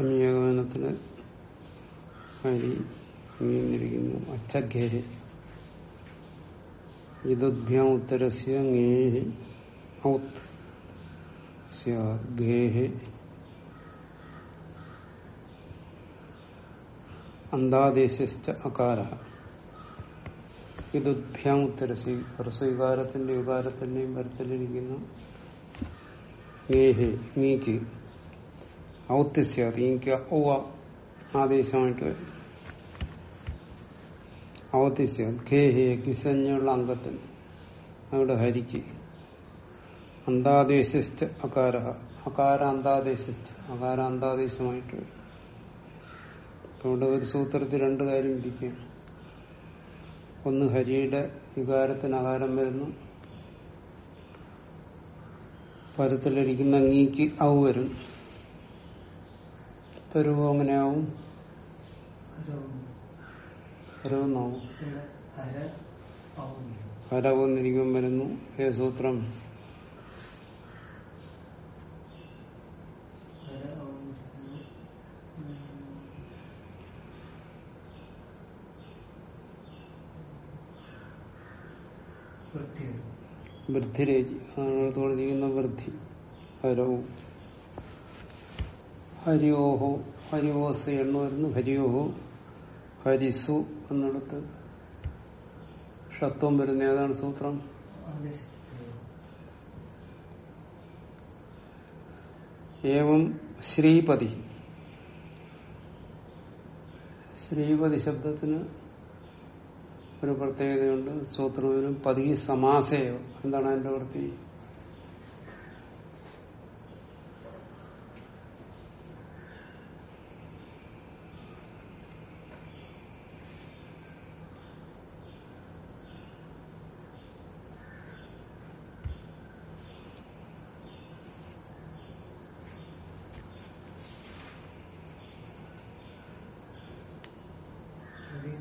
സപ്തമി ഏകവനത്തിന് Hari ഇങ്ങിരിക്കുന്നു അച്ചഘേഹി ഇതുഭ്യാം ഉത്തരസ്യ ങ്ങേഹി auth സ്യാത് ഘേഹി അന്താദേശശ്ച അകാര ഇതുഭ്യാം ഉത്തരസി ഹ്രസ്വവികാരത്തിന്റെ വികാരത്തിന്റെയും വരത്തിലിരിക്കുന്ന ങ്ങേഹി നീക്ക് ഔത്യസ്യാത് എനിക്ക് ഔവ ആദേശമായിട്ട് വരും ഔത്യസ്യാത് ഖേഹേ കിസഞ്ഞുള്ള അംഗത്തിന് അവിടെ ഹരിക്ക്. അന്താദേശിച്ച അകാര അകാര അന്താദേശിച്ച അകാര അന്താദേശമായിട്ട് വരും. അതുകൊണ്ട് ഒരു സൂത്രത്തിൽ രണ്ട് കാര്യം ഇരിക്കുകയാണ്. ഒന്ന് ഹരിയുടെ വികാരത്തിന് അകാരം വരുന്നു. പരത്തിലിരിക്കുന്ന അങ്ങീക്ക് ഔ വരും അങ്ങനെയാവും പരുവെന്നാവും ഹരവെന്നിരിക്കും വരുന്നു. ഏ സൂത്രം. വൃദ്ധിരേജി അതാണ് തോന്നിയിരിക്കുന്ന വൃദ്ധി ഹരവും. ഹരിയോഹോ ഹരിവോസ് എണ്ണ ഹരിയോഹോ ഹരിസു എന്നിടത്ത്. ഷത്വം വരുന്ന ഏതാണ് സൂത്രം? ഏവം ശ്രീപതി. ശ്രീപതി ശബ്ദത്തിന് ഒരു പ്രത്യേകതയുണ്ട്. സൂത്രവിനും പതി സമാസയോ എന്താണ് അതിന്റെ വൃത്തി ഉം. ഏ?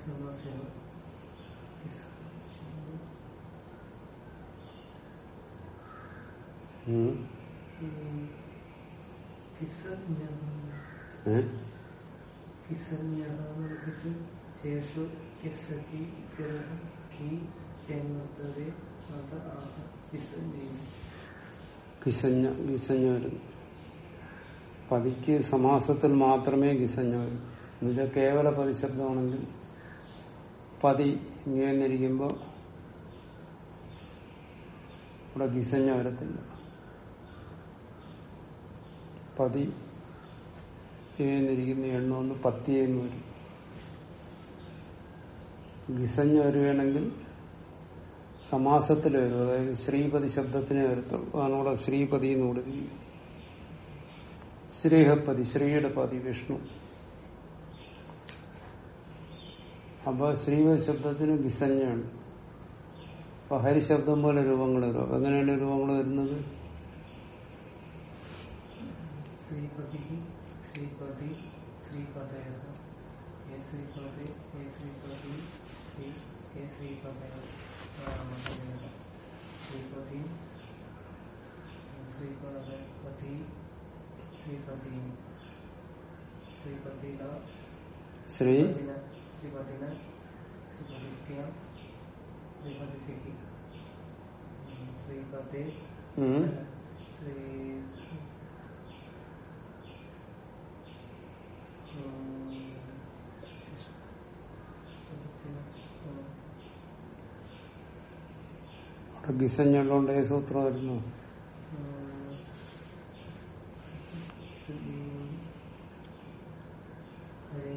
പതിക്ക് സമാസത്തിൽ മാത്രമേ ഗിസഞ്ഞ വരൂ. എന്നുവെച്ചാൽ കേവല പതിശബ്ദമാണെങ്കിൽ പതി ഇങ്ങനെയിരിക്കുമ്പോ ഇവിടെ ഗിസഞ്ഞ വരത്തില്ല. പതി എന്നിരിക്കുന്ന എണ്ണ ഒന്ന് പത്തിയെന്ന് വരും. ഗിസഞ്ഞ വരുവാണെങ്കിൽ സമാസത്തിൽ വരും. അതായത് ശ്രീപതി ശബ്ദത്തിനെ വരത്തുള്ളൂ. അതാണ് ഇവിടെ ശ്രീപതി എന്ന് കൊടുത്തിരിക്കുന്നത്. ശ്രീഹപതി ശ്രീയുടെ പതി വിഷ്ണു. അപ്പൊ ശ്രീമത് ശബ്ദത്തിന് ഗിസഞ്ഞാണ് അപ്പൊ ഹരിശബ്ദം പോലെ രൂപങ്ങൾ വരും. എങ്ങനെയാണ് രൂപങ്ങൾ വരുന്നത്? ശ്രീ ഹേ ശ്രീപദയ രാമദേവ ശ്രീപതി ശ്രീ ഗിസഞ്ഞുള്ളതുകൊണ്ട് ഏത് സൂത്രം വരുന്നു. ശ്രീ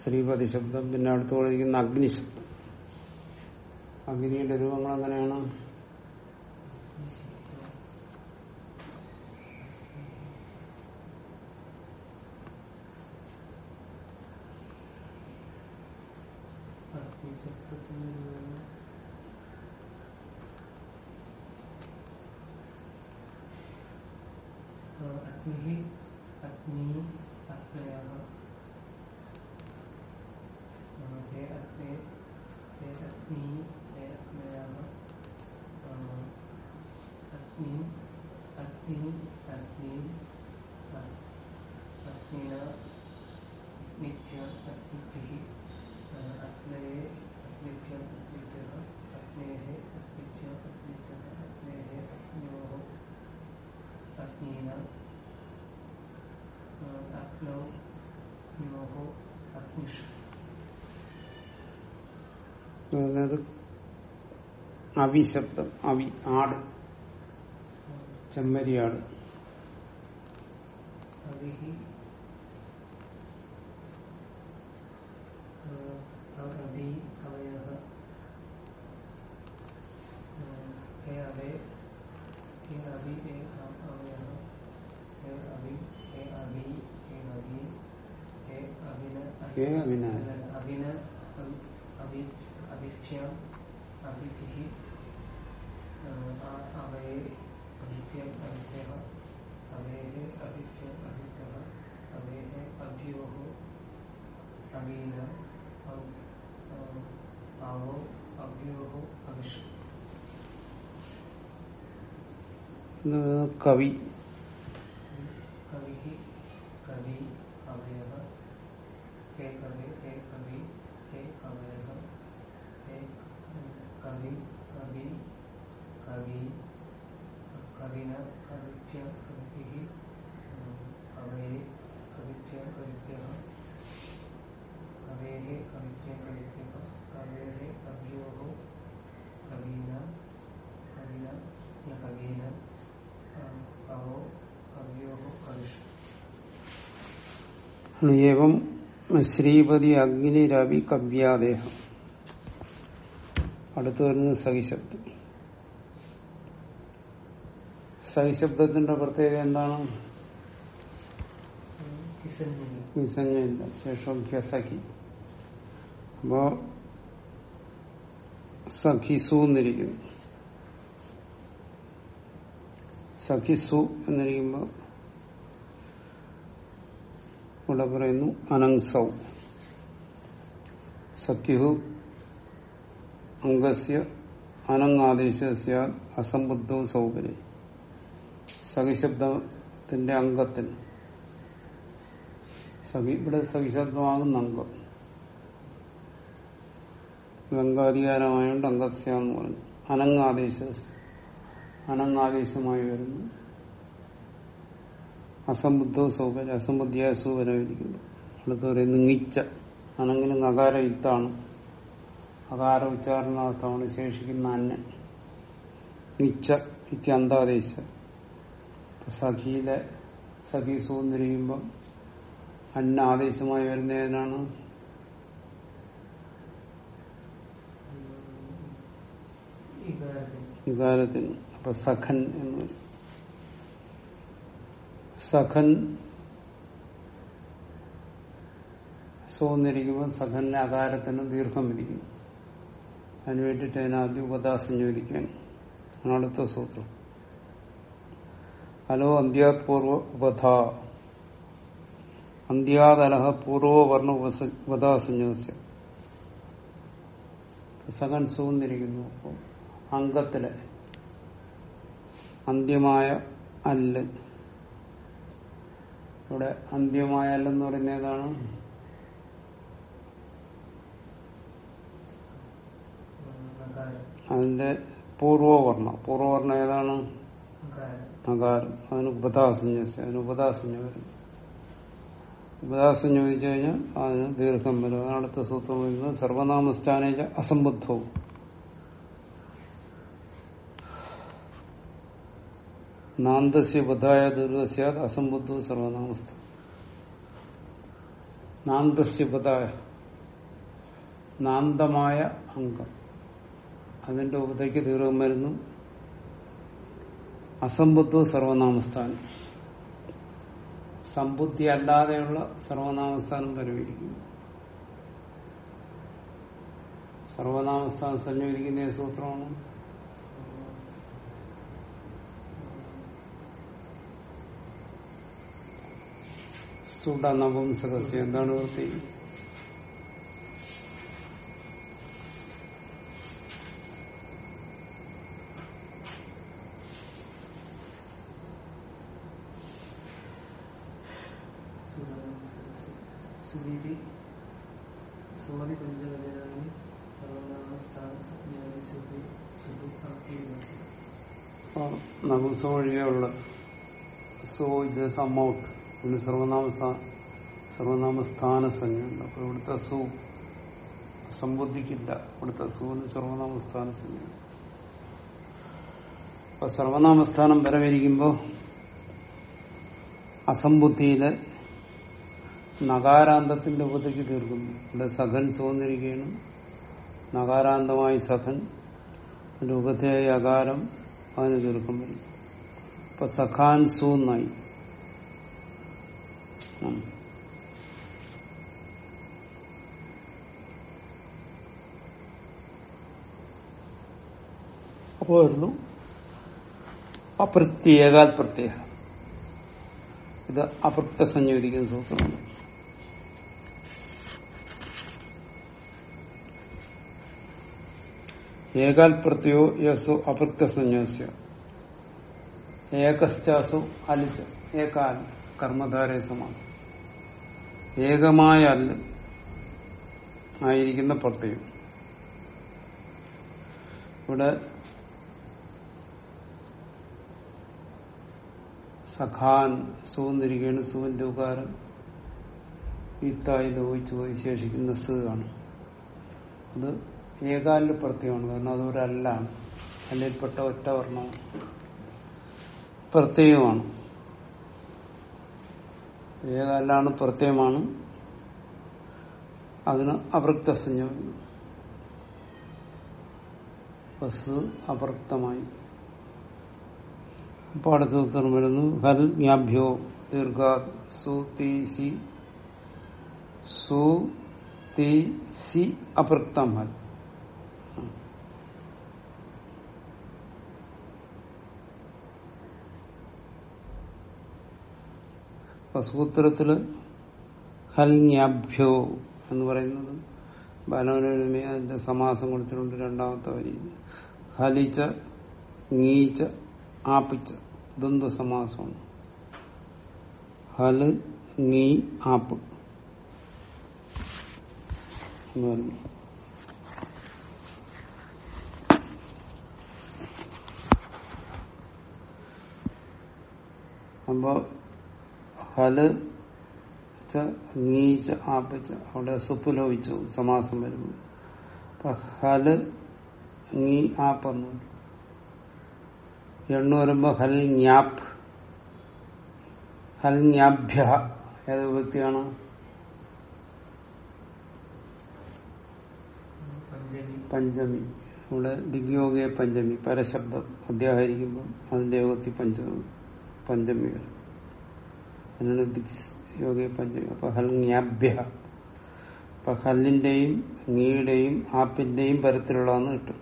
ശ്രീപതി ശബ്ദം പിന്നെ അടുത്ത് കൊടുക്കുന്ന അഗ്നിശബ്ദം. അഗ്നിയുടെ രൂപങ്ങൾ എങ്ങനെയാണ് അഗ്നിശബ്ദത്തിൽ നിന്ന് അഗ്നി അഗ്നി അഗ്നയ ഹേ അഗ്നി ഹേ അഗ്നി ഹേ അഗ്നയ അഗ്നി അഗ്നി അഗ്നി അഗ്നിന നിത്യ അഗ്നിഭ്യः അഗ്നയെ അഗ്നിഭ്യം അഗ്നിഭ്യः അഗ്നേः അഗ്നിഭ്യം അഗ്നിഭ്യः അഗ്നേः അഗ്നോः അഗ്നീന അഗ്നൗ അഗ്നോः അഗ്നിഷു അതായത് അവിശബ്ദം അവി ആട് ചെമ്മരിയാട്. കവിः ഏവം ശ്രീപതി അഗ്നി രവി കവ്യാദേഹം. അടുത്തു വരുന്നത് സഹിശബ്ദം. സഹിശബ്ദത്തിന്റെ പ്രത്യേകത എന്താണ്? ശേഷം ഹ്യസഖി. അപ്പോ സഖിസു എന്നിരിക്കുന്നു. സഖിസു എന്നിരിക്കുമ്പോ ഇവിടെ പറയുന്നു അനങ്സൗ സഖ്യു അംഗസ്യ അനങ്ങാദേശ അസംബുദ്ധോ സൗകര്യം. സഖിശബ്ദത്തിന്റെ അംഗത്തിന് സഖി ഇവിടെ സഖിശബ്ദമാകുന്ന അംഗം. ഗംഗാധികാരമായോണ്ട് അംഗസ്യ എന്ന് പറഞ്ഞു. അനങ്ങാദേശ അനങ്ങാദേശമായി വരുന്നു. അസംബുദ്ധോ സൗകര്യം അസംബുദ്ധിയായ സൂപരമായിരിക്കുന്നു അടുത്ത് പറയും നിങ്ങിച്ച ആണെങ്കിലും അകാര യുത്താണ് അകാര ഉച്ചാരണാർത്ഥമാണ് ശേഷിക്കുന്ന അന്നൻ നിച്ച ഇത്യന്താദേശ സഖിയിലെ സഖി സൂന്നിരിക്കുമ്പം അന്ന ആദേശമായി വരുന്നതിനാണ് ഇകാരത്തിൽ വികാരത്തിന് അപ്പൊ സഖൻ എന്ന്. സഖൻ സോന്നിരിക്കുമ്പോൾ സഖന്റെ അകാരത്തിന് ദീർഘം വിധിക്കുന്നു അതിന് വേണ്ടിയിട്ട് അതിനാദ്യം ഉപദാസഞ്ജോദിക്കാൻ അടുത്ത സൂത്രം. ഹലോ അന്ത്യാപൂർവ ഉപധ. അന്ത്യാതലഹ പൂർവവർണ ഉപദാസഞ്ജോസ്യ സഖൻ സൂന്നിരിക്കുന്നു അംഗത്തിലെ. അന്ത്യമായ അല്ല്. ഇവിടെ അന്ത്യമായാലെന്ന് പറയുന്ന ഏതാണ് അതിന്റെ പൂർവവർണ പൂർവവർണ ഏതാണ്? അകാരം. അതിന് ഉപദാസഞ്ജ അതിന് ഉപദാസഞ്ജ വരും. ഉപദാസം ചോദിച്ചു കഴിഞ്ഞാൽ അതിന് ദീർഘം വരും. അതിനടുത്ത സൂത്രം വരുന്നത് സർവനാമസ്ഥാനേജ അസംബുദ്ധവും. നാന്തസ്യ ബുദ്ധായ ദീർഘസ്യാത് അസംബുദ്ധ സർവനാമസ്ഥ നാന്തസ്യ ബുദ്ധായ നാന്തമായ അംഗം. അതിന്റെ ഉപതയ്ക്ക് ദീർഘം വരുന്നു. അസംബുദ്ധ സർവനാമസ്ഥാനം. സമ്പുദ്ധി അല്ലാതെയുള്ള സർവനാമസ്ഥാനം പരിഹരിക്കുന്നു. സർവനാമസ്ഥാനം സംയോജിക്കുന്ന ഏത് സൂത്രമാണ് സ്തുട നപുംസകസ്യ എന്താണ് വൃത്തി? ഭക്തി നപുംസ ഒഴികെയുള്ള സോ ഇത് സമൗട്ട് പിന്നെ സർവനാമ സർവനാമസ്ഥാനസഞ്ജ അപ്പൊ ഇവിടുത്തെ സു സംബുദ്ധിക്കില്ല. ഇവിടുത്തെ സുവിന് സർവനാമസ്ഥാനസഞ്ജ അപ്പൊ സർവനാമസ്ഥാനം വരവേരിക്കുമ്പോ അസംബുദ്ധിയിലെ നകാരാന്തത്തിന്റെ ഉപതയ്ക്ക് തീർക്കുന്നു. ഇവിടെ സഖൻ സുവന്നിരിക്കുകയാണ് നകാരാന്തമായി സഖൻ രൂപതയായി അകാരം അതിന് തീർക്കം ഇപ്പൊ സഖാൻ സൂന്നായി ഉം. അപ്പോ വരുന്നു. അപ്രത്യേകാൽ പ്രത്യേക ഇത് അപൃക്ത സംയോജിക്കുന്ന സൂത്രമാണ്. ഏകാൽ പ്രത്യോ യസു അപൃക്ത സംയോസ്യ ഏകശ്ചാസു അലിച്ച് ഏകാൽ കർമ്മധാരയ സമാസം. ഏകമായ അല്ല ആയിരിക്കുന്ന പ്രത്യയം ഇവിടെ സഖാൻ സൂന്നിരിക്കുകയാണ് സൂവിന്റെ ഉകാരം ഇത്തായി ലോഹിച്ചു പോയി ശേഷിക്കുന്ന സ് ആണ്. അത് ഏകാലിന്റെ പ്രത്യയമാണ് കാരണം അതൊരല്ലാണ് അല്ലിൽപ്പെട്ട ഒറ്റ വർണമാണ് പ്രത്യയമാണ് ഏകാലാണ് പ്രത്യയമാണ്? അതിന് അവൃക്തസഞ്ജ വസ് അപൃക്തമായി. അപ്പോൾ അടുത്ത ഉത്തരം വരുന്നു ഹൽ ജ്ഞാഭ്യോ ദീർഘ സു സി. സു സി അപൃക്തം ഹൽ. സൂത്രത്തിൽ ഹൽഞാഭ്യോ എന്ന് പറയുന്നത് ബാലവനൊരുമയെ അതിന്റെ സമാസം കൊടുത്തിട്ടുണ്ട് രണ്ടാമത്തെ വരി. ഹലിച്ച ീച്ച ആപ്പിച്ച ദ്വന്ദ്വ സമാസമാണ്? ഹൽ നീ ആപ്പ്. എന്ന് അപ്പോ ഹൽ ച ngീച്ച ആപ്പിച്ച അവിടെ സുപ്പുലോപിച്ചു സമാസം വരുന്നു. അപ്പൊ ഹൽ ngീ ആപ്പ് എന്ന് എണ്ണു വരുമ്പോ ഹൽ ഞാപ്പ് ഹൽ ഞാഭ്യ ഏത് വ്യക്തിയാണ്? പഞ്ചമി. പഞ്ചമി. ഇവിടെ ദിഗ്യോഗയെ പഞ്ചമി. പരശബ്ദം. അധ്യാഹരിക്കുമ്പോൾ അതിന്റെ യോഗത്തിൽ പഞ്ചമി പഞ്ചമി വരും അതിനാണ് ദിക്സ് യോഗിയ പഞ്ചമി അപ്പൊ ഹൽ ജ്ഞാഭ്യ അപ്പൊ ഹല്ലിന്റെയും ngീയുടെയും ആപ്പിന്റെയും പരത്തിലുള്ളതെന്ന് കിട്ടും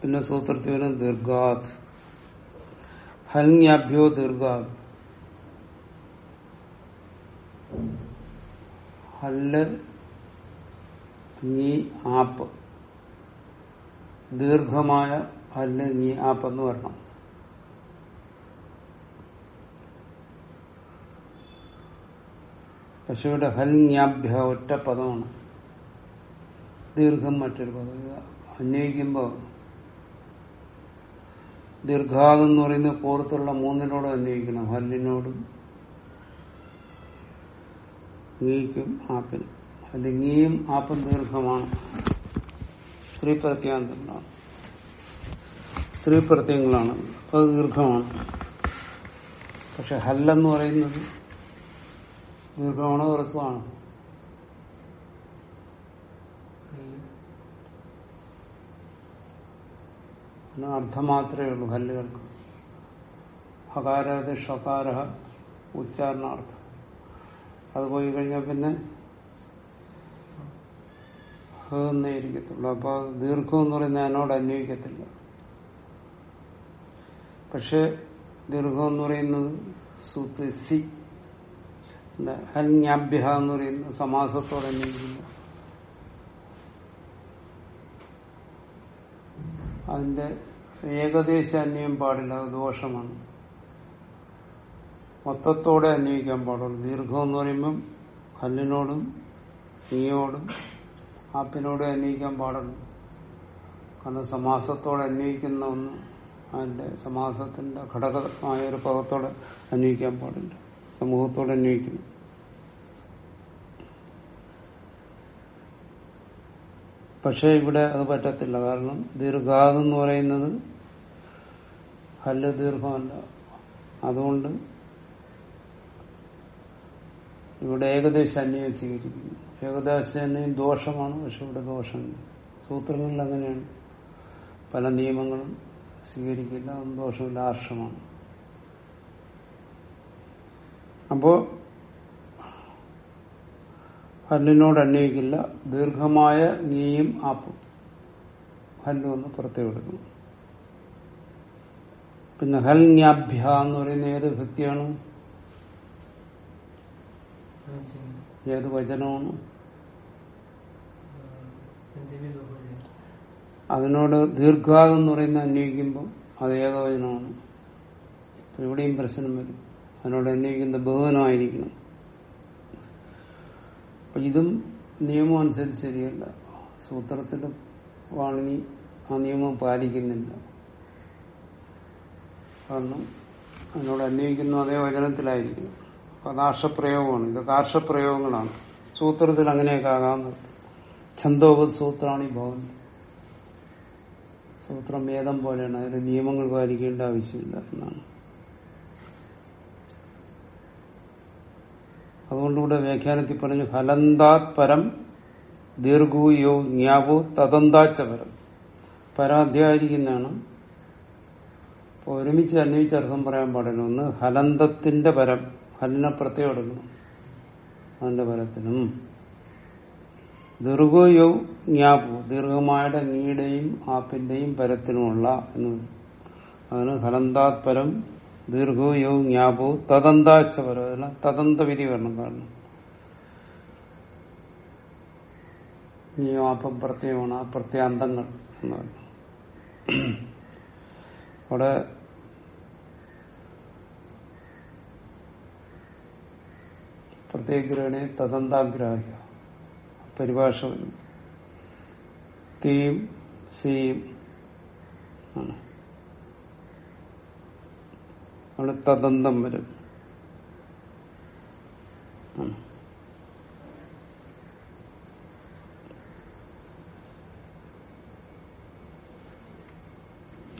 പിന്നെ സൂത്രത്തിൽ വരും ദീർഘാത്. ഹൽജ്ഞാഭ്യോ ദീർഘാത്. ഹല്ല് നീ ആപ്പ്. ദീർഘമായ ഹല്ല് നീ ആപ്പ് എന്ന് വരണം. പശുവിടെ ഹൽ ഞാഭ്യ ഒറ്റ പദമാണ്. ദീർഘം മറ്റൊരു പദം. അന്വയിക്കുമ്പോൾ ദീർഘാദം എന്ന് പറയുന്നത് പുറത്തുള്ള മൂന്നിനോടും അന്വയിക്കണം. ഹല്ലിനോടും ngീക്കും ആപ്പിനും അത് ഗീയും ആപ്പും ദീർഘമാണ്. സ്ത്രീ പ്രത്യാന്തങ്ങളാണ് സ്ത്രീ പ്രത്യങ്ങളാണ് അത് ദീർഘമാണ്. പക്ഷെ ഹല്ലെന്ന് പറയുന്നത് ദീർഘമാണോ ഹ്രസ്വമാണോ? അർത്ഥം മാത്രമേ ഉള്ളൂ ഹല്ലുകൾക്ക്. ഹകാരാത് ഷകാര ഉച്ചാരണാർത്ഥം. അത് പോയി കഴിഞ്ഞാൽ പിന്നെ ഹ എന്നേ ഇരിക്കത്തുള്ളൂ. അപ്പൊ ദീർഘം എന്ന് പറയുന്നത് അതിനോട് അന്വയിക്കത്തില്ല പക്ഷെ ദീർഘം എന്ന് പറയുന്നത് സുത്ത് സി എന്താ എന്ന് പറയുന്ന സമാസത്തോട് അന്വയിക്കുന്നു അതിന്റെ ഏകദേശ അന്വയം പാടില്ല. അത് ദോഷമാണ്. മൊത്തത്തോടെ അന്വയിക്കാൻ പാടുള്ളൂ. ദീർഘം എന്ന് പറയുമ്പം കല്ലിനോടും നീയോടും ആപ്പിനോടും അന്വയിക്കാൻ പാടുള്ളൂ. കാരണം സമാസത്തോടെ അന്വയിക്കുന്ന ഒന്ന് അതിന്റെ സമാസത്തിന്റെ ഘടകമായ ഒരു പദത്തോടെ അന്വയിക്കാൻ പാടില്ല. സമൂഹത്തോടെ അന്വയിക്കണം പക്ഷെ ഇവിടെ അത് പറ്റത്തില്ല. കാരണം ദീർഘാതെന്ന് പറയുന്നത് ഹല്ല് ദീർഘമല്ല. അതുകൊണ്ട് ഇവിടെ ഏകദേശ അന്വയം സ്വീകരിക്കുന്നു ഏകദേശ അന്വയം ദോഷമാണ് പക്ഷെ ഇവിടെ ദോഷമില്ല. സൂത്രങ്ങളിൽ അങ്ങനെയാണ്. പല നിയമങ്ങളും സ്വീകരിക്കില്ല അതും ദോഷമില്ല ആർഷമാണ്. അപ്പോ ഹല്ലിനോട് അന്വയിക്കില്ല ദീർഘമായ നീയും ആപ്പും. ഹല്ലു ഒന്ന് പുറത്തേക്ക് എടുക്കണം പിന്നെ ഹൽ ജ്ഞാഭ്യ എന്ന് പറയുന്ന ഏത് ഭക്തിയാണ് ഏത് വചനമാണ്? അതിനോട് ദീർഘാദം എന്ന് പറയുന്ന അന്വയിക്കുമ്പോൾ അത് ഏകവചനമാണ് ഇവിടെയും പ്രശ്നം വരും. അതിനോട് അന്വയിക്കുന്ന ബഹുവനമായിരിക്കണം ഇതും നിയമം അനുസരിച്ച് ശരിയല്ല. സൂത്രത്തിന്റെ വാണിനി ആ നിയമം പാലിക്കുന്നില്ല. കാരണം അതിനോട് അന്വയിക്കുന്ന അതേ വചനത്തിലായിരിക്കണം. അപ്പൊ ഇത് കാർഷപ്രയോഗങ്ങളാണ്. സൂത്രത്തിൽ അങ്ങനെയൊക്കെ ആകാവുന്നത് ഛന്തോപത് സൂത്രമാണ് ഈ ഭവൻ. സൂത്രം വേദം പോലെയാണ്. അതിൽ നിയമങ്ങൾ പാലിക്കേണ്ട ആവശ്യമില്ല എന്നാണ്. അതുകൊണ്ടിവിടെ വ്യാഖ്യാനത്തിൽ പറഞ്ഞു ഫലന്താത് പരം ദീർഘൂയോ ജ്ഞാപോ തദന്താച്ച പരം. പരാധ്യായിരിക്കുന്നതാണ് ഒരുമിച്ച് അന്വയിച്ച് അർത്ഥം പറയാൻ പാടില്ല. ഒന്ന് ഹലന്തത്തിന്റെ പരം. ഹലിനെ പ്രത്യേകം എടുക്കണം അതിന്റെ ഫലത്തിനും. ദീർഘയോ ജ്ഞാപു. ദീർഘമായുടെ നീയുടെയും ആപ്പിന്റെയും പരത്തിനുമുള്ള എന്ന്. അതിന് ഹലന്താത്പരം ദീർഘയോ ജ്ഞാപു തദന്താച്ച പരം അതെല്ലാം തദന്ത വിധി വരണം കാരണം. ഈ ആപ്പം പ്രത്യയമാണ് ആ പ്രത്യാന്തങ്ങൾ എന്ന് പറഞ്ഞു അവിടെ പ്രത്യേകഗ്രഹണെ തദന്താഗ്രാഹ്യ. പരിഭാഷ തീം സീം അവിടെ തദന്തം വരും. അപ്പോൾ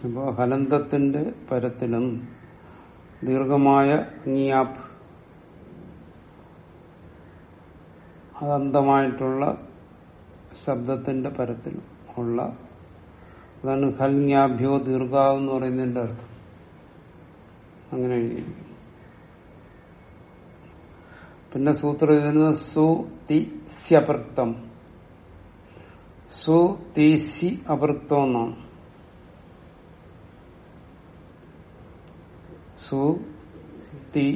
അപ്പോ ഹലന്തത്തിന്റെ പരത്തിലും ദീർഘമായ നിയാപ്പ് അതന്തമായിട്ടുള്ള ശബ്ദത്തിന്റെ പരത്തിൽ ഉള്ള അതാണ് ഹൽജ്ഞാഭ്യോ ദീർഘാവ് എന്ന് പറയുന്നതിന്റെ അർത്ഥം. അങ്ങനെ എഴുതിയിരിക്കുന്നു. പിന്നെ സൂത്രം എഴുതുന്നത് സു അപൃക്തം എന്നാണ്.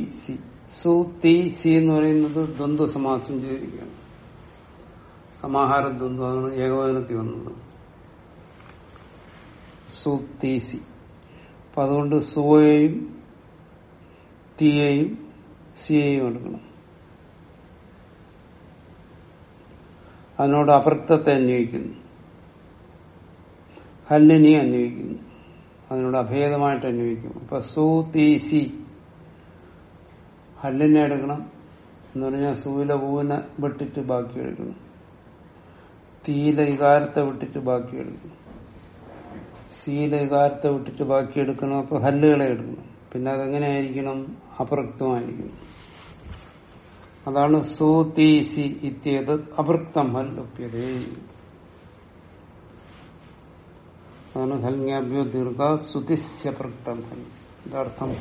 സി. സു സി എന്ന് പറയുന്നത് ദ്വന്ദ്വ സമാസം ചെയ്തിരിക്കുകയാണ്. സമാഹാര ദ്വന്ദ്വമാണ് ഏകവചനത്തിൽ വന്നത്. സു തി സി. അപ്പൊ അതുകൊണ്ട് സുവയെയും തീയെയും സിയെയും എടുക്കണം. അതിനോട് അപൃക്തത്തെ അന്വയിക്കുന്നു. ഹല്ലിനെ അന്വയിക്കുന്നു. അതിനോട് അഭേദമായിട്ട് അന്വയിക്കും അപ്പൊ സു സി. ഹല്ലിനെ എടുക്കണം എന്ന് പറഞ്ഞാൽ സൂല പൂവിനെ വിട്ടിട്ട് ബാക്കി എടുക്കണം. തീയില ഇകാരത്തെ വിട്ടിട്ട് ബാക്കി എടുക്കണം. സീല ഇകാരത്തെ വിട്ടിട്ട് ബാക്കി എടുക്കണം. അപ്പൊ ഹല്ലുകളെ എടുക്കണം. പിന്നെ അതെങ്ങനെയായിരിക്കണം? അപ്രക്തമായിരിക്കണം അതാണ് സു തീ സി ഇത്യേത് അപൃക്തം ഹൽ ലഭ്യതേ അതാണ് ഹൽങ്യാഭ്യോ ദീർഘ സുതിസ്യപൃക്തം ഹൽ ഇതർത്ഥം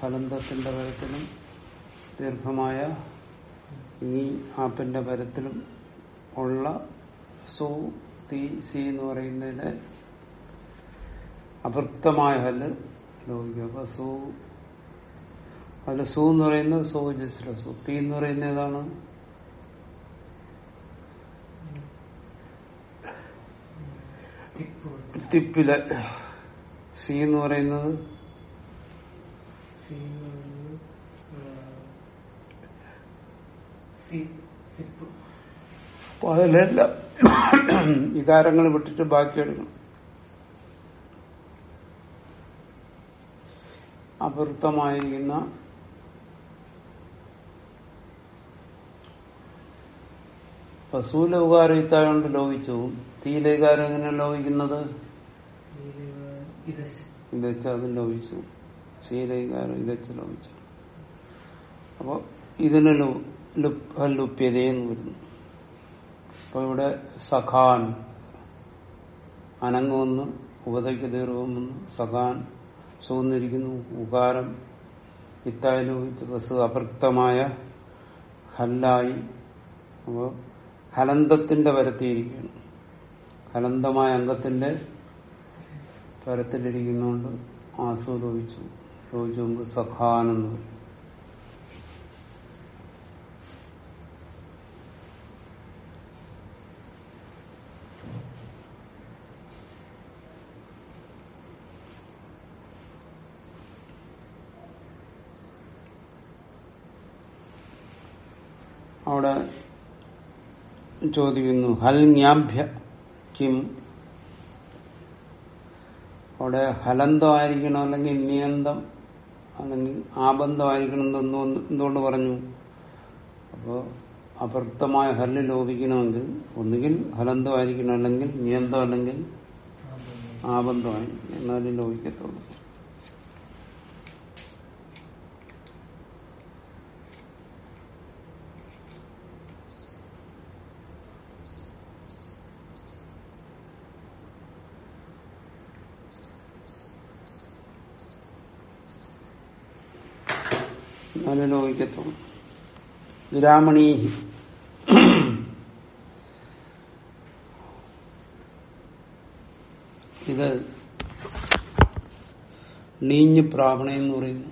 ഹലന്തത്തിന്റെ പരത്തിലും ദീർഘമായ ഈ ആപ്പിന്റെ പരത്തിലും ഉള്ള സു തി സി എന്ന് പറയുന്നതിന്റെ അപൃക്തമായ ഹൽ ലോകിക്കും അപ്പൊ സു. അതിൽ സു എന്ന് പറയുന്നത് സോ ജസ്ര സു. തി എന്ന് പറയുന്നത് ഏതാണ്? തിപ്പിലെ സി എന്ന് പറയുന്നത് സി എന്ന് പറയുന്നത്, ആ, സി സിപ്പ് അപ്പൊ അതിലെല്ലാം വികാരങ്ങൾ വിട്ടിട്ട് ബാക്കി എടുക്കണം. അപൃത്തമായിരിക്കുന്ന പശുവിലെ ഉപകാരം ഇത്തായോണ്ട് ലോഹിച്ചു തീയിലേകാരം എങ്ങനെ ലോഹിക്കുന്നത് ഇത് ഇതച്ച് അത് ലോപിച്ചു. ഇതച്ച് ലോപിച്ചു. അപ്പൊ ഇതിന് ലുപ്യതയെന്ന് വരുന്നു. അപ്പൊ ഇവിടെ സഖാൻ അനങ്ങുമെന്ന് ഉപതയ്ക്ക് ദീർഘമെന്ന് സഖാൻ സൂന്നിരിക്കുന്നു ഉകാരം ഇത്തായാലോപിച്ച് ബസ് അപൃക്തമായ ഹല്ലായി. അപ്പോ ഹലന്തത്തിന്റെ പരത്തിയിരിക്കുകയാണ്. ഹലന്തമായ അംഗത്തിന്റെ പരത്തിലിരിക്കുന്നോണ്ട് ആസു ചോദിച്ചു സഖാനെന്ന് പറയും അവിടെ ചോദിക്കുന്നു ഹൽ ജ്ഞാഭ്യ കിം. അവിടെ ഹലന്തമായിരിക്കണം അല്ലെങ്കിൽ നിയന്തം അല്ലെങ്കിൽ ആബന്ധമായിരിക്കണം എന്ന് എന്തുകൊണ്ട് പറഞ്ഞു? അപ്പോ അപ്രക്തമായ ഹല്ല് ലോപിക്കണമെങ്കിൽ ഒന്നുകിൽ ഹലന്തമായിരിക്കണം അല്ലെങ്കിൽ നിയന്തം അല്ലെങ്കിൽ ആബന്ധമായിരിക്കണം എന്നാലും ലോപിക്കത്തുള്ളൂ. ലോപിക്കത്തുള്ളൂ ഗ്രാമണീ ഇത് നീഞ്ഞ് പ്രാവണ എന്ന് പറയുന്നു.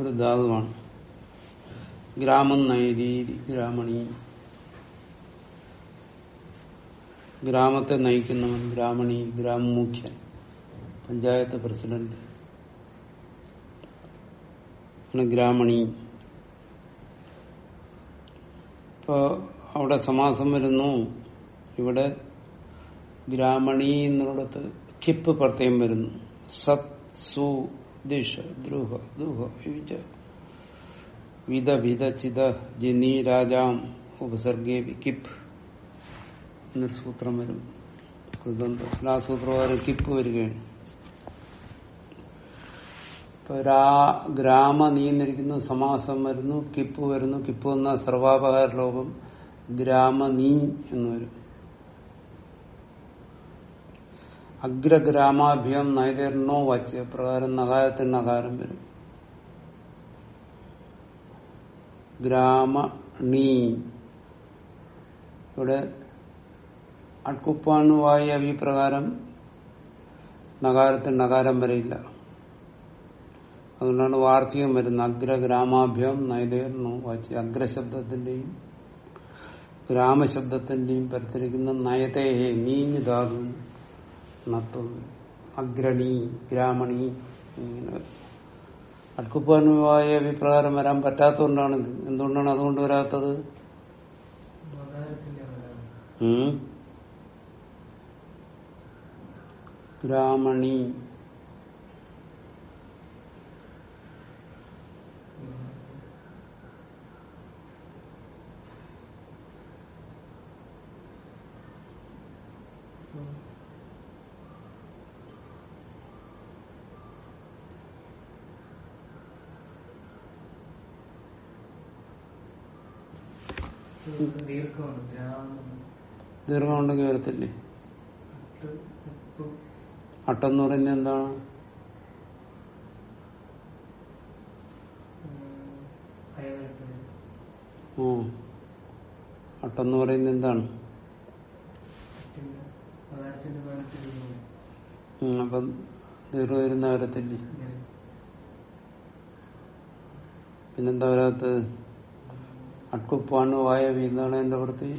ഒരു ധാതുവാണ്. ഗ്രാമം നയതീതി ഗ്രാമണി ഗ്രാമത്തെ നയിക്കുന്നവൻ ഗ്രാമണി ഗ്രാമമുഖ്യൻ പഞ്ചായത്ത് പ്രസിഡന്റ്. ആണ് ഗ്രാമണി. ഇപ്പോ അവിടെ സമാസം വരുന്നു. ഇവിടെ ഗ്രാമണി എന്നുള്ളത് കിപ്പ് പ്രത്യം വരുന്നു. സത് സു ദിഷ ദ്രുഹ ദുഹ വിധ വിധ ചിത ജിനി രാജാം ഉപസർഗേ കിപ്പ് എന്നൊരു സൂത്രം വരും. കൃതന്ത ആ സൂത്രപ്രകാരം കിപ്പ് വരികയാണ്. ഗ്രാമ നീന്നിരിക്കുന്നു സമാസം വരുന്നു കിപ്പ് വരുന്നു കിപ്പ് എന്ന സർവാപകാര ലോകം ഗ്രാമ നീ എന്ന് വരും. അഗ്രഗ്രാമാഭ്യം നൈതേർണോ വച്ച് പ്രകാരം നഗാരത്തിന് നഗാരം വരും. ഗ്രാമ നീ. ഇവിടെ അട്കുപ്പാണുവായ അഭിപ്രകാരം പ്രകാരം നഗാരത്തിന് നഗാരം വരെയില്ല. അതുകൊണ്ടാണ് വാർത്തകം വരുന്നത്. അഗ്രഗ്രാമാഭ്യം നൈതീർണോ വാച്ച് അഗ്രശബ്ദത്തിന്റെയും ഗ്രാമശബ്ദത്തിന്റെയും പരത്തിരിക്കുന്ന നയതേഹേ നീഞ്ഞു ധാതു നത്വം അഗ്രണി ഗ്രാമണി ഇങ്ങനെ അട്കുപ്പാനുവായ അഭിപ്രായം വരാൻ പറ്റാത്തതുകൊണ്ടാണ് ഇത്. എന്തുകൊണ്ടാണ് അതുകൊണ്ട് വരാത്തത്? ഗ്രാമണി. ദീർഘമുണ്ടെങ്കിൽ വരത്തില്ലേ? അട്ടെന്ന് പറയുന്നത് എന്താണ്? ഓ അട്ടെന്ന് പറയുന്നത് എന്താണ്? അപ്പം ദീർഘ വരുന്ന വരത്തില്ലേ പിന്നെന്താ വരാത്തത് അട്ടുപ്പാണ് വായ വീന്നാണ് എന്റെ വൃത്തി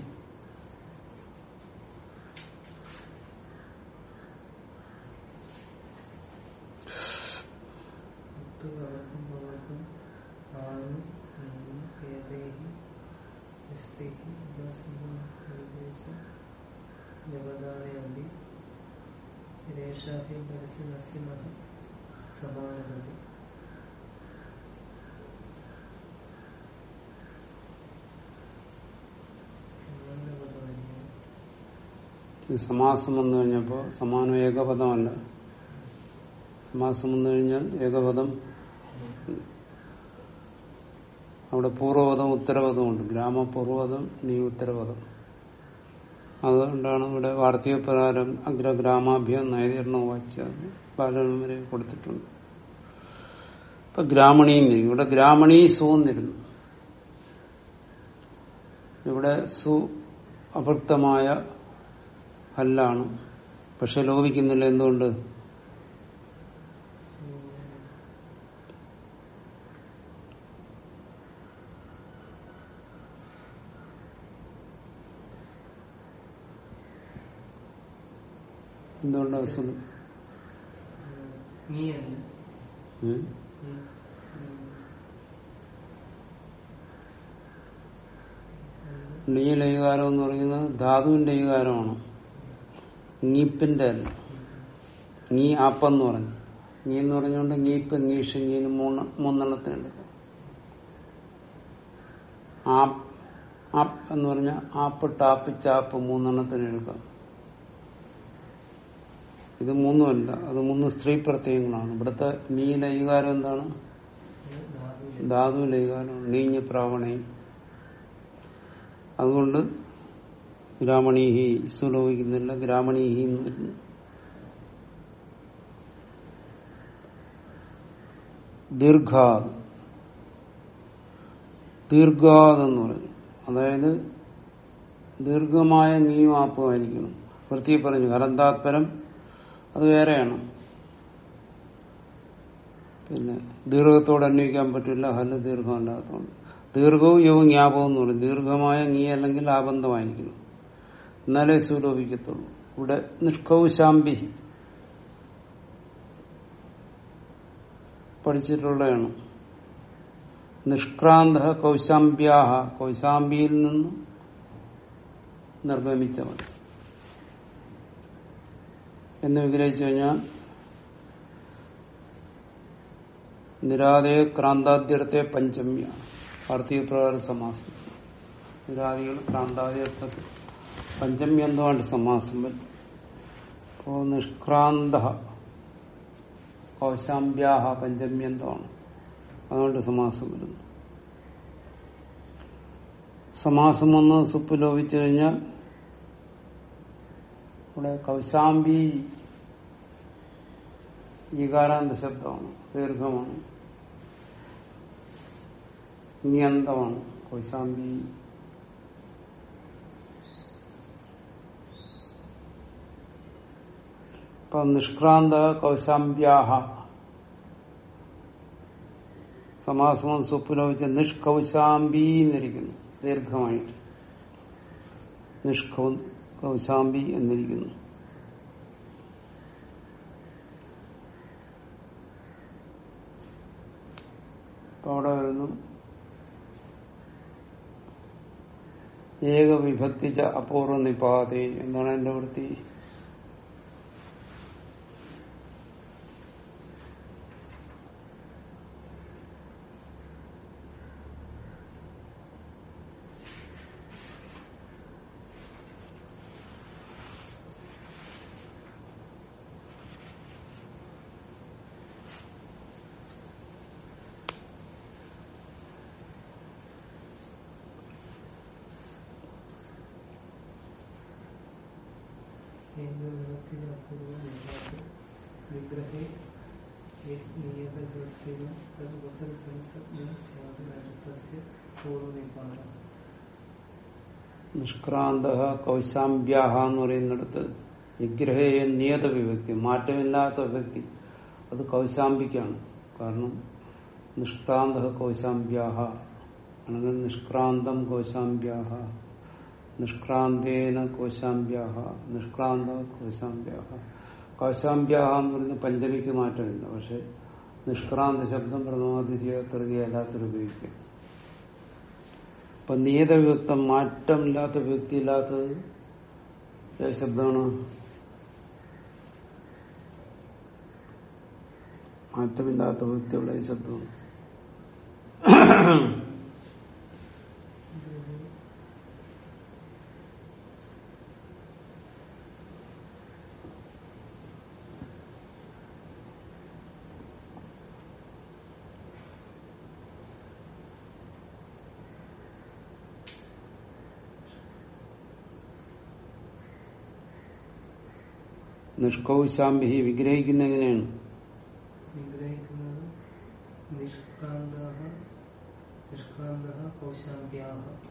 സമാസം വന്നു കഴിഞ്ഞപ്പോ സമാനം ഏകപദമല്ല. സമാസം വന്നു കഴിഞ്ഞാൽ ഏകപദം അവിടെ പൂർവപദം ഉത്തരപദമുണ്ട് ഗ്രാമപൂർവപദം നീ ഉത്തരവദം അതുകൊണ്ടാണ് ഇവിടെ വാർത്തക പ്രകാരം അഗ്രഗ്രാമാഭ്യം നൈതീർണ വാച്യ ബാലനം വരെ കൊടുത്തിട്ടുണ്ട്. ഇപ്പൊ ഗ്രാമണീന്ന് ഇവിടെ ഗ്രാമണീ സൂന്നിരുന്നു ഇവിടെ സു അഭക്തമായ ഹല്ലാണ് പക്ഷെ ലോപിക്കുന്നില്ല എന്തുകൊണ്ട്? എന്തുകൊണ്ട് അസുഖം? നീല വികാരം എന്ന് പറയുന്നത് ധാതുവിന്റെ വികാരമാണ് ngീപ്പിന്റെ അല്ല. നീ ആപ്പെന്ന് പറഞ്ഞു. നീ എന്ന് പറഞ്ഞുകൊണ്ട് ഞീപ്പ് ഇംഗ്ലീഷ് ngീന് മൂന്ന് മൂന്നെണ്ണത്തിനെടുക്കാം ആപ്പ് ആപ്പ് എന്ന് പറഞ്ഞാൽ ആപ്പ് ടാപ്പ് ചാപ്പ് മൂന്നെണ്ണത്തിന് എടുക്കാം. ഇത് മൂന്നുമല്ല അത് മൂന്ന് സ്ത്രീ പ്രത്യയങ്ങളാണ്. ഇവിടുത്തെ നീ ലൈകാരം എന്താണ്? ധാതു ലൈകാരം നീഞ്ഞ് പ്രാവണയും. അതുകൊണ്ട് ഗ്രാമണീഹി സുലോഭിക്കുന്നില്ല ഗ്രാമണീഹി എന്ന് വരുന്നു. ദീർഘാദ്. ദീർഘാദ് എന്ന് പറഞ്ഞു അതായത് ദീർഘമായ നീമാപ്പമായിരിക്കണം. വൃത്തി പറഞ്ഞു ഹരന്താത്പരം അത് വേറെയാണ്. പിന്നെ ദീർഘത്തോട് അന്വയിക്കാൻ പറ്റില്ല ഹൽ ദീർഘമല്ലാത്തതുകൊണ്ട് ദീർഘവും യോഗം ജ്ഞാപകം എന്ന് പറയും. ദീർഘമായ നീ അല്ലെങ്കിൽ ആബന്ധമായിരിക്കണം. എന്നാലേ സ്വരൂപിക്കത്തുള്ളൂ ഇവിടെ നിഷ്കൗശാംബി പഠിച്ചിട്ടുള്ളതാണ്. നിഷ്ക്രാന്ത കൗശാംബ്യാഹ. കൗശാംബിയിൽ നിന്ന് നിർഗമിച്ചവൻ. എന്ന് വിഗ്രഹിച്ചു കഴിഞ്ഞാൽ നിരാതയെ ക്രാന്താദ്യർത്ഥത്തെ പഞ്ചമ്യ. കാർത്തിക പ്രകാരം സമാസം നിരാദികൾ ക്രാന്താദ്യർത്ഥത്തിൽ. പഞ്ചമ്യന്തമായിട്ട് സമാസം വരും. അപ്പോ നിഷ്ക്രാന്ത കൗശാംബ്യാഹ പഞ്ചമ്യന്തമാണ് അതുകൊണ്ട് സമാസം വരുന്നു സമാസം ഒന്ന് സുപ്പ് ലോപിച്ചു കഴിഞ്ഞാൽ ഇവിടെ കൗശാംബി ഈകാരാന്ത ശബ്ദമാണ് ദീർഘമാണ് ഇനി എന്താണ് കൗശാംബി ഇപ്പൊ നിഷ്ക്രാന്ത കൗശാംബ്യാഹ. സമാസമം സുപ്പുലോപിച്ച നിഷ്കൗശാംബി എന്നിരിക്കുന്നു. ദീർഘമായിട്ട്. നിഷ്കൗ കൗശാംബി എന്നിരിക്കുന്നു. അപ്പൊ അവിടെ വരുന്നു. ഏകവിഭക്തിച്ച അപൂർവ നിപാതെ എന്താണ് എന്റെ വൃത്തി? വിഗ്രഹേ നിയതവൃത്തിയും തദ്വസർജനസജ്ഞം സ്യാദിനർത്ഥസ്യ പൂർവനിപാതം നിഷ്ക്രാന്ത കൗശാംബ്യാഹ എന്ന് പറയുന്നിടത്ത് വിഗ്രഹേ നിയത വിഭക്തി മാറ്റമില്ലാത്ത വ്യക്തി അത് കൗശാംബിക്കാണ്. കാരണം നിഷ്ക്രാന്ത കൗശാംബ്യാഹ അല്ലെങ്കിൽ നിഷ്ക്രാന്തം കൗശാമ്പ്യാഹ നിഷ്ക്രാന്തേന കൗശാമ്പ്യാഹ നിഷ്ക്രാന്ത കൗശാമ്പ്യാഹ കൗശാമ്പ്യാഹ എന്ന് പറയുന്ന പഞ്ചമിക്ക് മാറ്റമില്ല പക്ഷെ നിഷ്ക്രാന്ത ശബ്ദം പ്രഥമാതിഥിയ തൃതീയ എല്ലാത്തിനും ഉപയോഗിക്കാം. ഇപ്പൊ നിയതവിഭക്തം മാറ്റമില്ലാത്ത വ്യക്തിയില്ലാത്തത് ഏത് ശബ്ദമാണ്? മാറ്റമില്ലാത്ത വ്യക്തിയുള്ള ശബ്ദമാണ്? നിഷ്കൗശാമ്പി വിഗ്രഹിക്കുന്ന എങ്ങനെയാണ്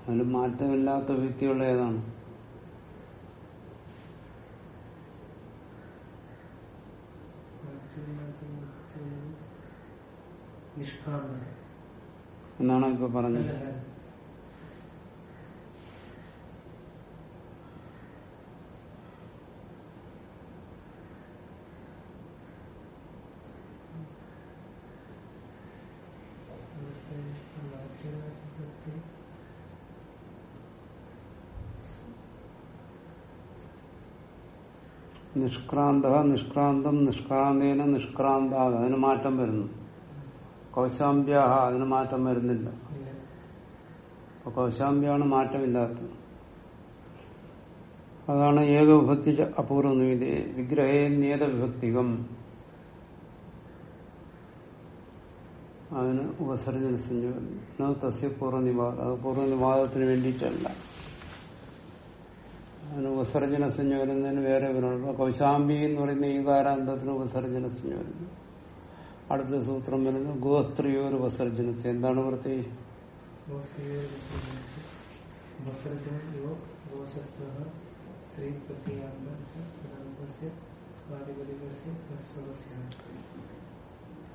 അതിൽ മാറ്റമില്ലാത്ത വ്യക്തിയുള്ള ഏതാണ്? എന്നാണ് ഇപ്പൊ പറഞ്ഞത്. നിഷ്ക്രാന്ത നിഷ്ക്രാന്തം നിഷ്ക്രാന്തേന നിഷ്ക്രാന്ത അതിന് മാറ്റം വരുന്നു. കൗശാമ്പ്യാഹ അതിന് മാറ്റം വരുന്നില്ല. അപ്പൊ മാറ്റമില്ലാത്തത്. അതാണ് ഏകവിഭക്തി അപൂർവ നിമിതി വിഗ്രഹേ നിയത വിഭക്തികം അതിന് ഉപസർജന തസ്യ പൂർവനിവാദം അത് പൂർവനിവാദത്തിന് വേണ്ടിയിട്ടല്ല. അതിന് ഉപസർജന സംയോജനത്തിന് വേറെ വരുന്നുണ്ട് കൗശാംബി എന്ന് പറയുന്ന ഈ കാരാന്തത്തിന് ഉപസർജന വരുന്നു. അടുത്ത സൂത്രം വരുന്നത് ഒരു ഉപസർജന എന്താണ് വൃത്തി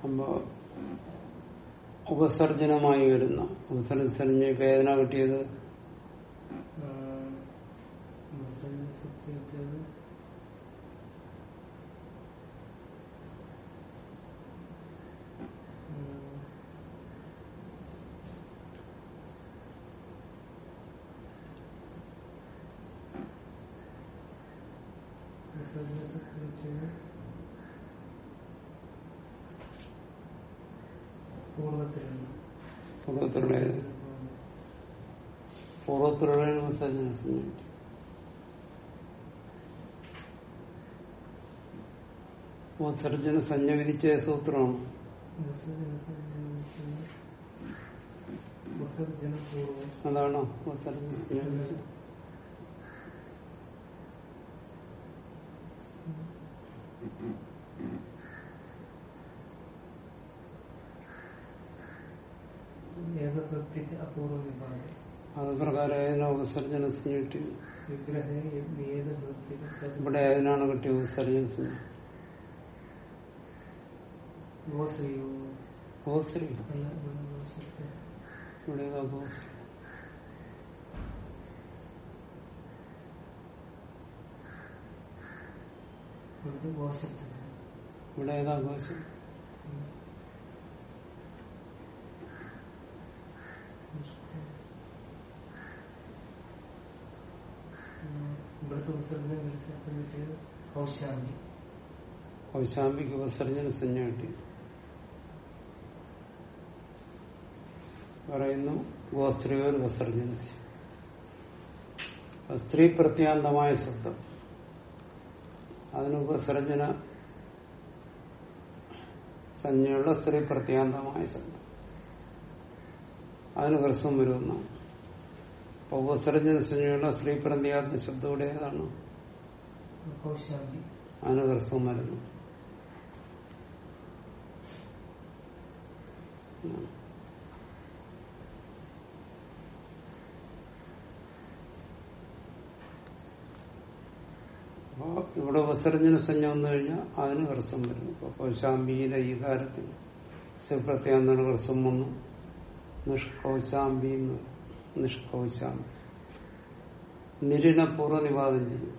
അപ്പൊ ഉപസർജനമായി വരുന്ന ഉപസർജന വേദന കിട്ടിയത്? പൂർവത്തിലുള്ള പൂർവത്തിലുള്ള ഉപസർജന വേണ്ടി ഉപസർജന സഞ്ജ വിധിച്ച സൂത്രമാണ് അതാണോ? ഉപസർജന ഏകപ്രത്യേകിച്ച് അപൂർവ വിഭാഗം. അത് പ്രകാരം ഉപസർജന ഏകപ്രത്യേക ഇവിടെ അതിനാണ് കിട്ടിയ ഉപസർജന അല്ല ഇവിടെ ഏതാ ഗോശ്രീ? ഇവിടെ ഏതാ ഗോശ്രീ? കൗശാംബിക്ക് ഉപസർജന സഞ്ജ കിട്ടി. പറയുന്നു ഗോസ്ത്രീയോർ ഉപസർജന സ്ത്രീ പ്രത്യാന്തമായ ശബ്ദം. അതിന് ഉപസർജന സംജ്ഞയുള്ള സ്ത്രീ പ്രത്യാന്തമായ ശബ്ദം. അതിന് ഹ്രസ്വം വരുമെന്നാണ്. അപ്പൊ ഉപസർജന സംജ്ഞയുള്ള സ്ത്രീ പ്രത്യാന്ത ശബ്ദം ഇവിടെ ഏതാണ് വരുന്നു അപ്പോ ഇവിടെ ഉപസർജന സഞ്ജ വന്നു കഴിഞ്ഞാൽ അതിന് ഹ്രസ്വം വരുന്നു. ഇപ്പൊ കൗശാംബിയിലെ ഈ കാര്യത്തിൽ ശിവപ്രത്യാന്തര ഹ്രസ്വം വന്നു. നിഷ്കൗശാംബി എന്ന് വരും. നിരീണപൂർവ നിവാദം ചെയ്യും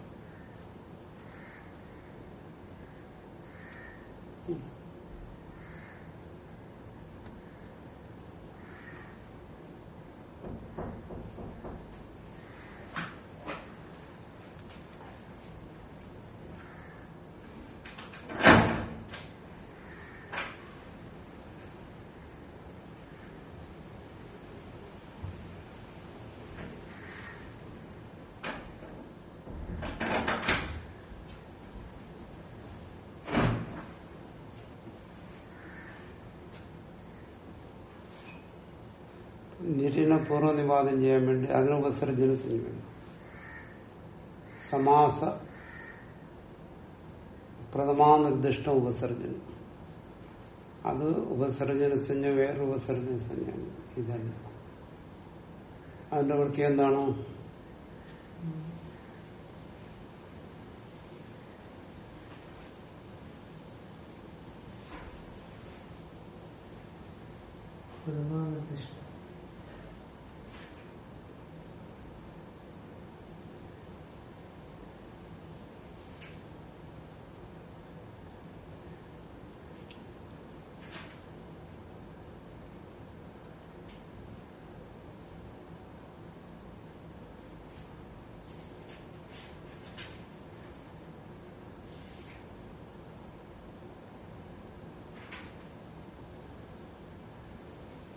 നിരിന പൂർവനിവാദം ചെയ്യാൻ വേണ്ടി അതിന് ഉപസർജന സംജ്ഞ വേണം സമാസ പ്രഥമാനിർദ്ദിഷ്ട ഉപസർജനം. അത് ഉപസർജന സഞ്ജ വേറൊരു ഉപസർജന സഞ്ജയാണ് ഇതല്ല. അതിന്റെ വൃത്തി എന്താണ് പ്രഥമാനിർദ്ദിഷ്ട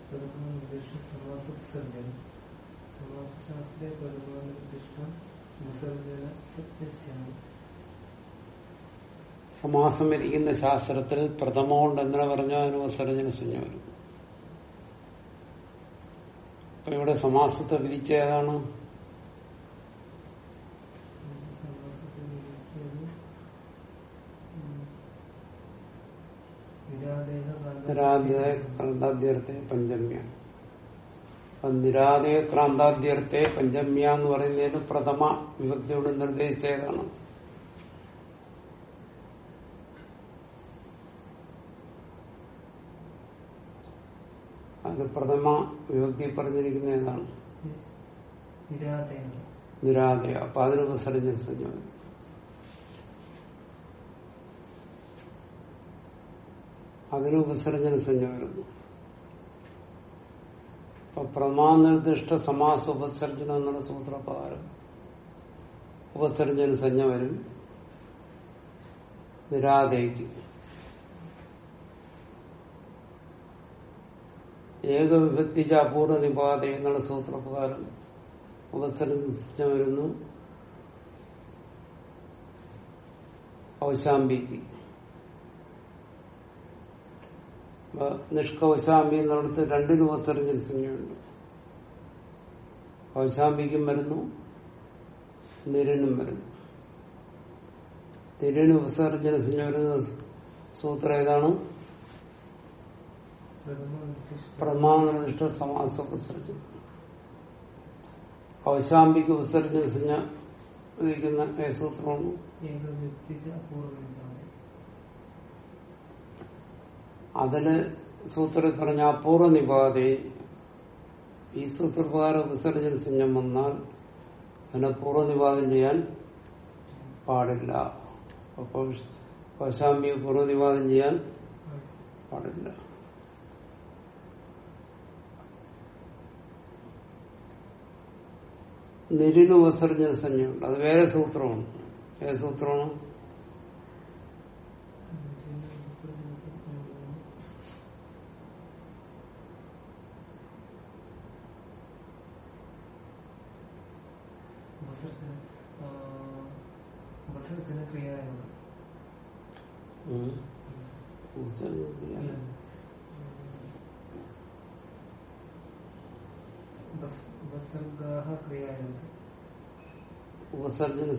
പ്രഥമാനിർദ്ദിഷ്ട സമാസോത്സർജനം സമാസശാസ്ത്രേ പ്രഥമാനിർദ്ദിഷ്ട വിസർജന സത്യസ്യാണ് സമാസം ഇരിക്കുന്ന ശാസ്ത്രത്തിൽ പ്രഥമമുണ്ട് എന്തിനാ പറഞ്ഞാൽ അതിന് ഉപസർജന സംജ്ഞ വരും അപ്പൊ ഇവിടെ സമാസത്തെ വിധിച്ച ഏതാണ്? നിരാതയ വിളിച്ചത് നിരാദേഹ ക്രാന്താദ്യർത്ഥെ പഞ്ചമ്യ. അപ്പൊ പഞ്ചമ്യ എന്ന് പറയുന്നതിന് പ്രഥമ വിഭക്തിയോട് നിർദ്ദേശിച്ച അതിന് പ്രഥമ വിഭക്തി പറഞ്ഞിരിക്കുന്ന ഏതാണ് നിരാതയ നിരാധയ അപ്പൊ അതിന് സംജ്ഞ വരും. അതിന് ഉപസർജന സംജ്ഞ വരുന്നു അപ്പൊ പ്രമാനിർദ്ദിഷ്ട സമാസ ഉപസർജനം എന്നുള്ള സൂത്രപ്രകാരം ഉപസർജന സംജ്ഞ വരും. നിരാധയ്ക്ക് ഏകവിഭക്തിജ അപൂർണ നിപാത എന്നുള്ള സൂത്രപ്രകാരം അവസരം വരുന്നു അവശാംബിക്ക് നിഷ്കവശാംബി എന്നിടത്ത് രണ്ടിനും ഉപസർജന സംജ്ഞയുണ്ട് അവശാംബിക്കും വരുന്നു. നിരനും വരുന്നു. നിരന് ഉപസർജന സംജ്ഞ വരുന്ന സൂത്രം ഏതാണ്? പ്രമാണനിഷ്ഠ സമാസ ഉപസർജനം കൗശാംബിക്ക് ഉപസർജന സംജ്ഞ വിധിക്കുന്ന ഏ സൂത്രമാണ് ഏകവ്യക്തിച്ച അപൂർവമില്ലാതെ അതിൽ സൂത്രത്തിൽ പറഞ്ഞ അപൂർവ നിപാതെ ഈ സൂത്രപ്രകാരം ഉപസർജന സംജ്ഞം വന്നാൽ അതിനെ പൂർവനിപാതം ചെയ്യാൻ പാടില്ല. അപ്പോൾ കൗശാംബിയെ പൂർവനിപാതം ചെയ്യാൻ പാടില്ല. നിരിന് ഉപസർജന സംജ്ഞയുണ്ട് അത് വേറെ സൂത്രമാണ്. ഏത് സൂത്രമാണ്? ക്രിയ. ഉപസർഗാഹ ഉപസർജന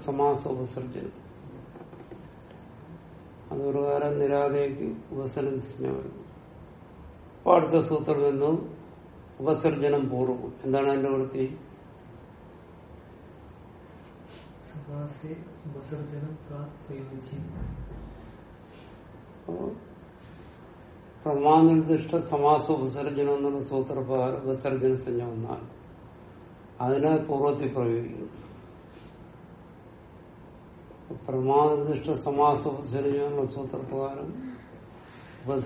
സമാസ ഉപസർജനം അത് പ്രകാരം നിരാതയ്ക്ക് ഉപസരം സംജ്ഞ വരുന്നു. അപ്പൊ അടുത്ത സൂത്രം എന്നും ഉപസർജനം പൂർവം. എന്താണ് അതിന്റെ വൃത്തി? പ്രമാനിർദ്ദിഷ്ട സമാസ ഉപസർജനം എന്നുള്ള സൂത്രപ്രകാരം ഉപസർജന സഞ്ജ വന്നാൽ അതിനെ പൂർവത്തിൽ പ്രയോഗിക്കുന്നു. പ്രമാനിർദ്ദിഷ്ട സമാസ ഉപസർജനം എന്നുള്ള സൂത്രപ്രകാരം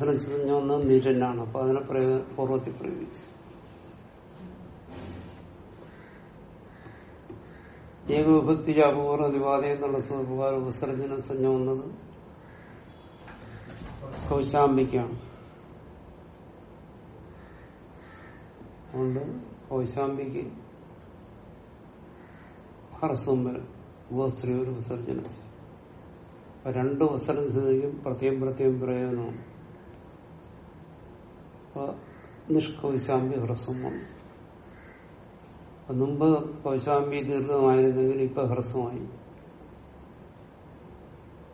സഞ്ജ വന്ന നിരനാണ് അപ്പൊ അതിനെ പൂർവത്തിൽ പ്രയോഗിച്ചു. ഏകവിഭക്തി അപൂർവ നിവാദം എന്നുള്ള സൂത്രപ്രകാരം ഉപസർജന സഞ്ജ വന്നത് കൗശാംബിക്കാണ്. അതുകൊണ്ട് കൗശാംബിക്ക് ഹർസവും വരും ഉപസ്ത്രീ ഒരു വിസർജന രണ്ടു വിസർജനത്തിനും പ്രത്യേകം പ്രത്യേകം പ്രയോജനമാണ് നിഷ്കൗശാംബി ഹ്രസ്വം വന്നു മുമ്പ് കവിശാമ്പി ദീർഘമായിരുന്നെങ്കിൽ ഇപ്പൊ ഹ്രസ്വമായി.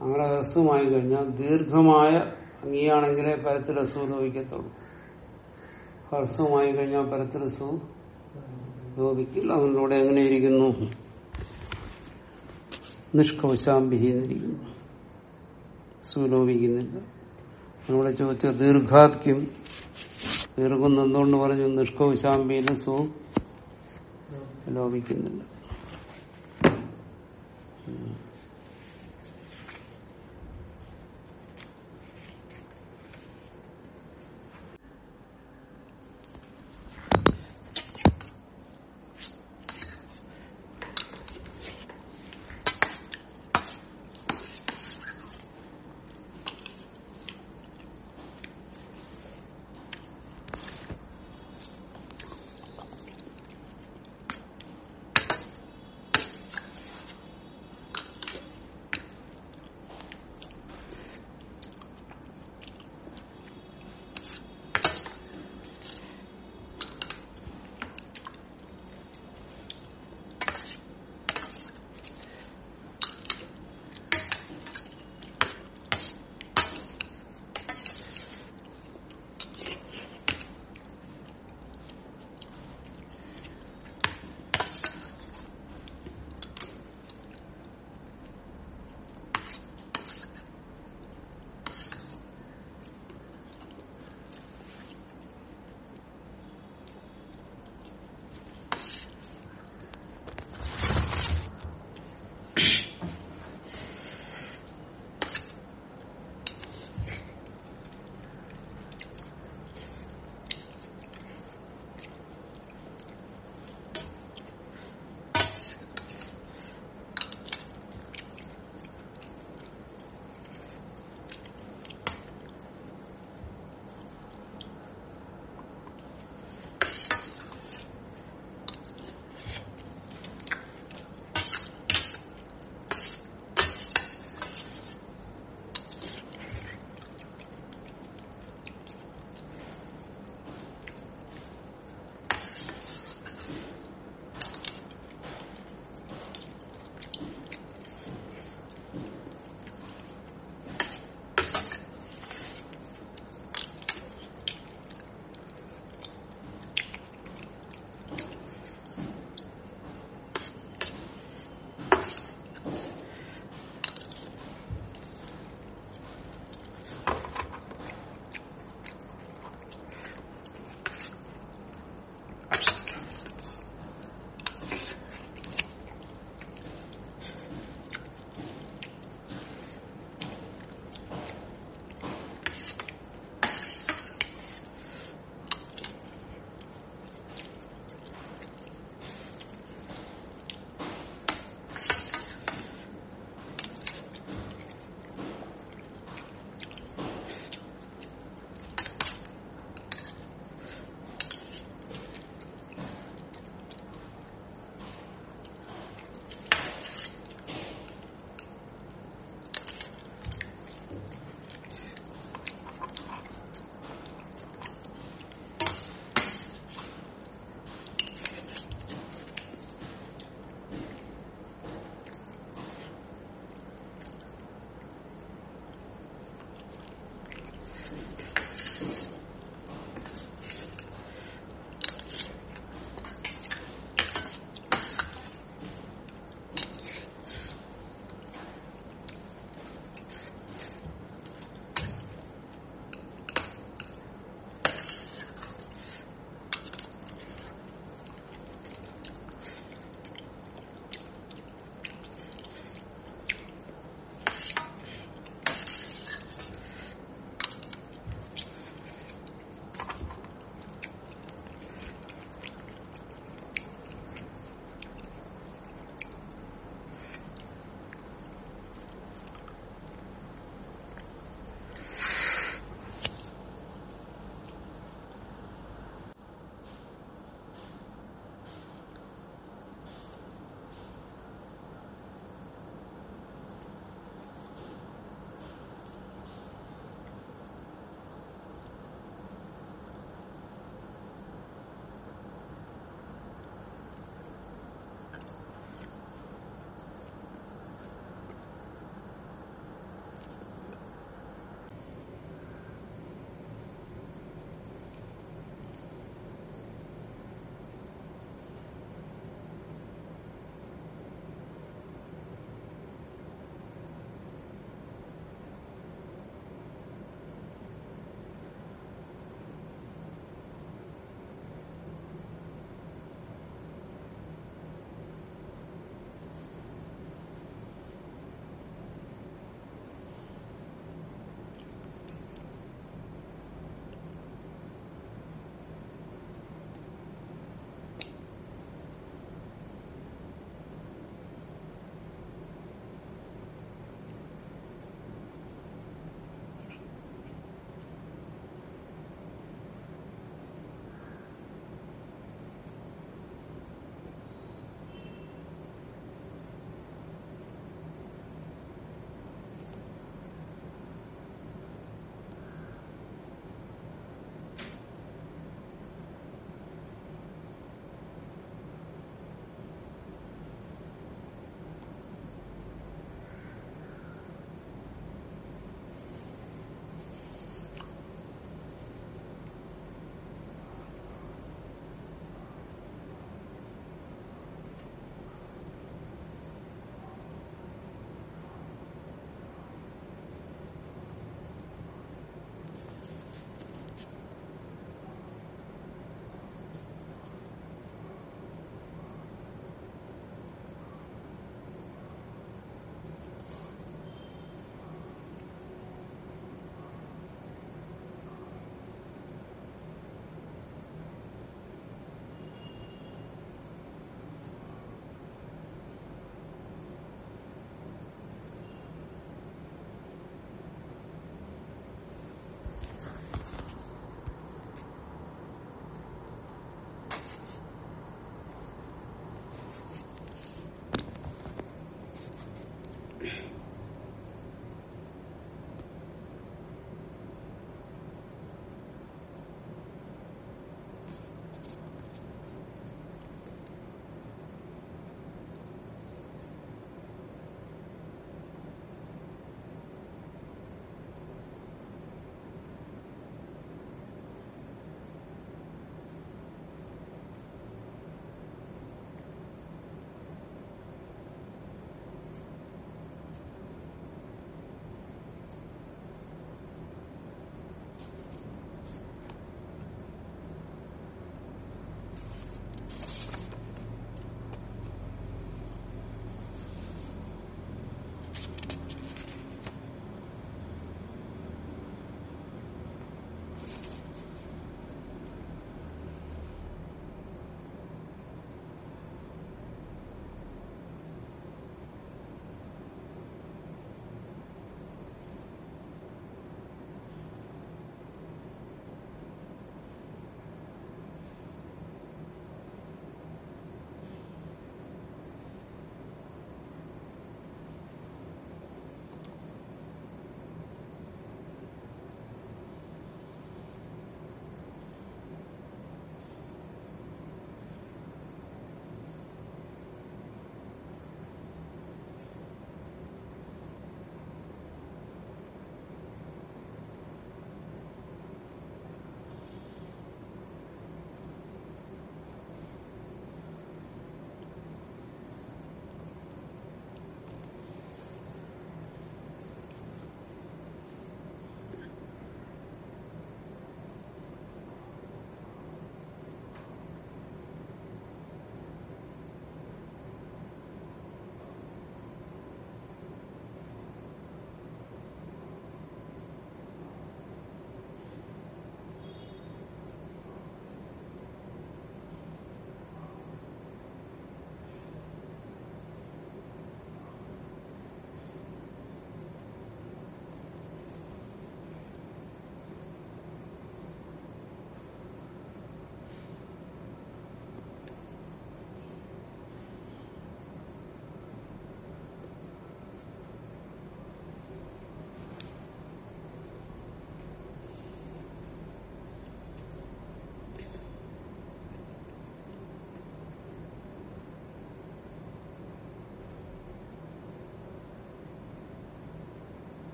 അങ്ങനെ ഹ്രസ്വമായി കഴിഞ്ഞാൽ ദീർഘമായ അങ്ങിയാണെങ്കിലേ പരത്തിൽ അസുഖം ലോപിക്കത്തുള്ളൂ ഹ്രസ്വമായി കഴിഞ്ഞാൽ പരത്തിൽ അസുഖം ലോപിക്കില്ല അതിലൂടെ എങ്ങനെ ഇരിക്കുന്നു നിഷ്കൗശാംബിഹിന്നിരിക്കുന്നു സുലോപിക്കുന്നില്ല നമ്മളെ ചോദിച്ച ദീർഘാത്ക്യം ദീർഘം എന്തുകൊണ്ട് പറഞ്ഞു? നിഷ്കൗശാംബിയിൽ സു ലോപിക്കുന്നില്ല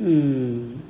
嗯。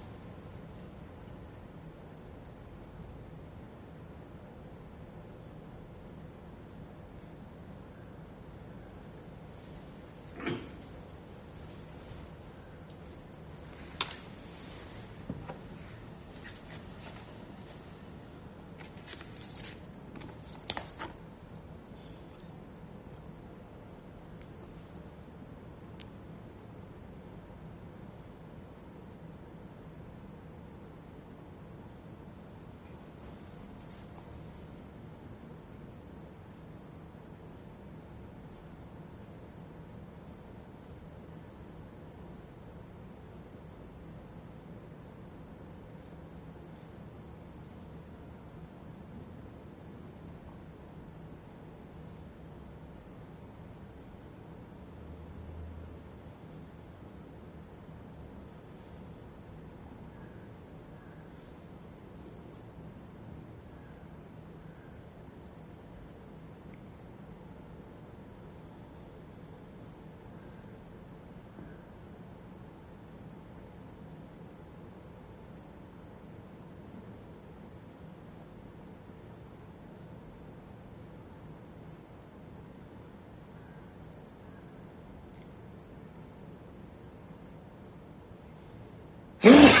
Hmm.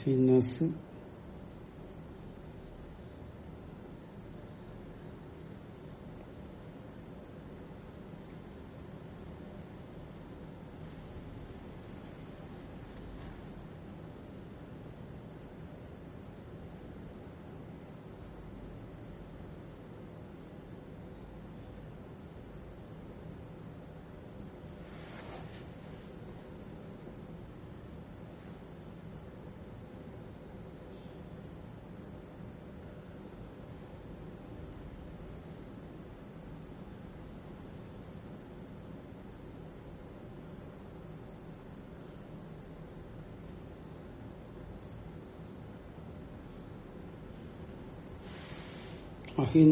ഹിനസ് തീ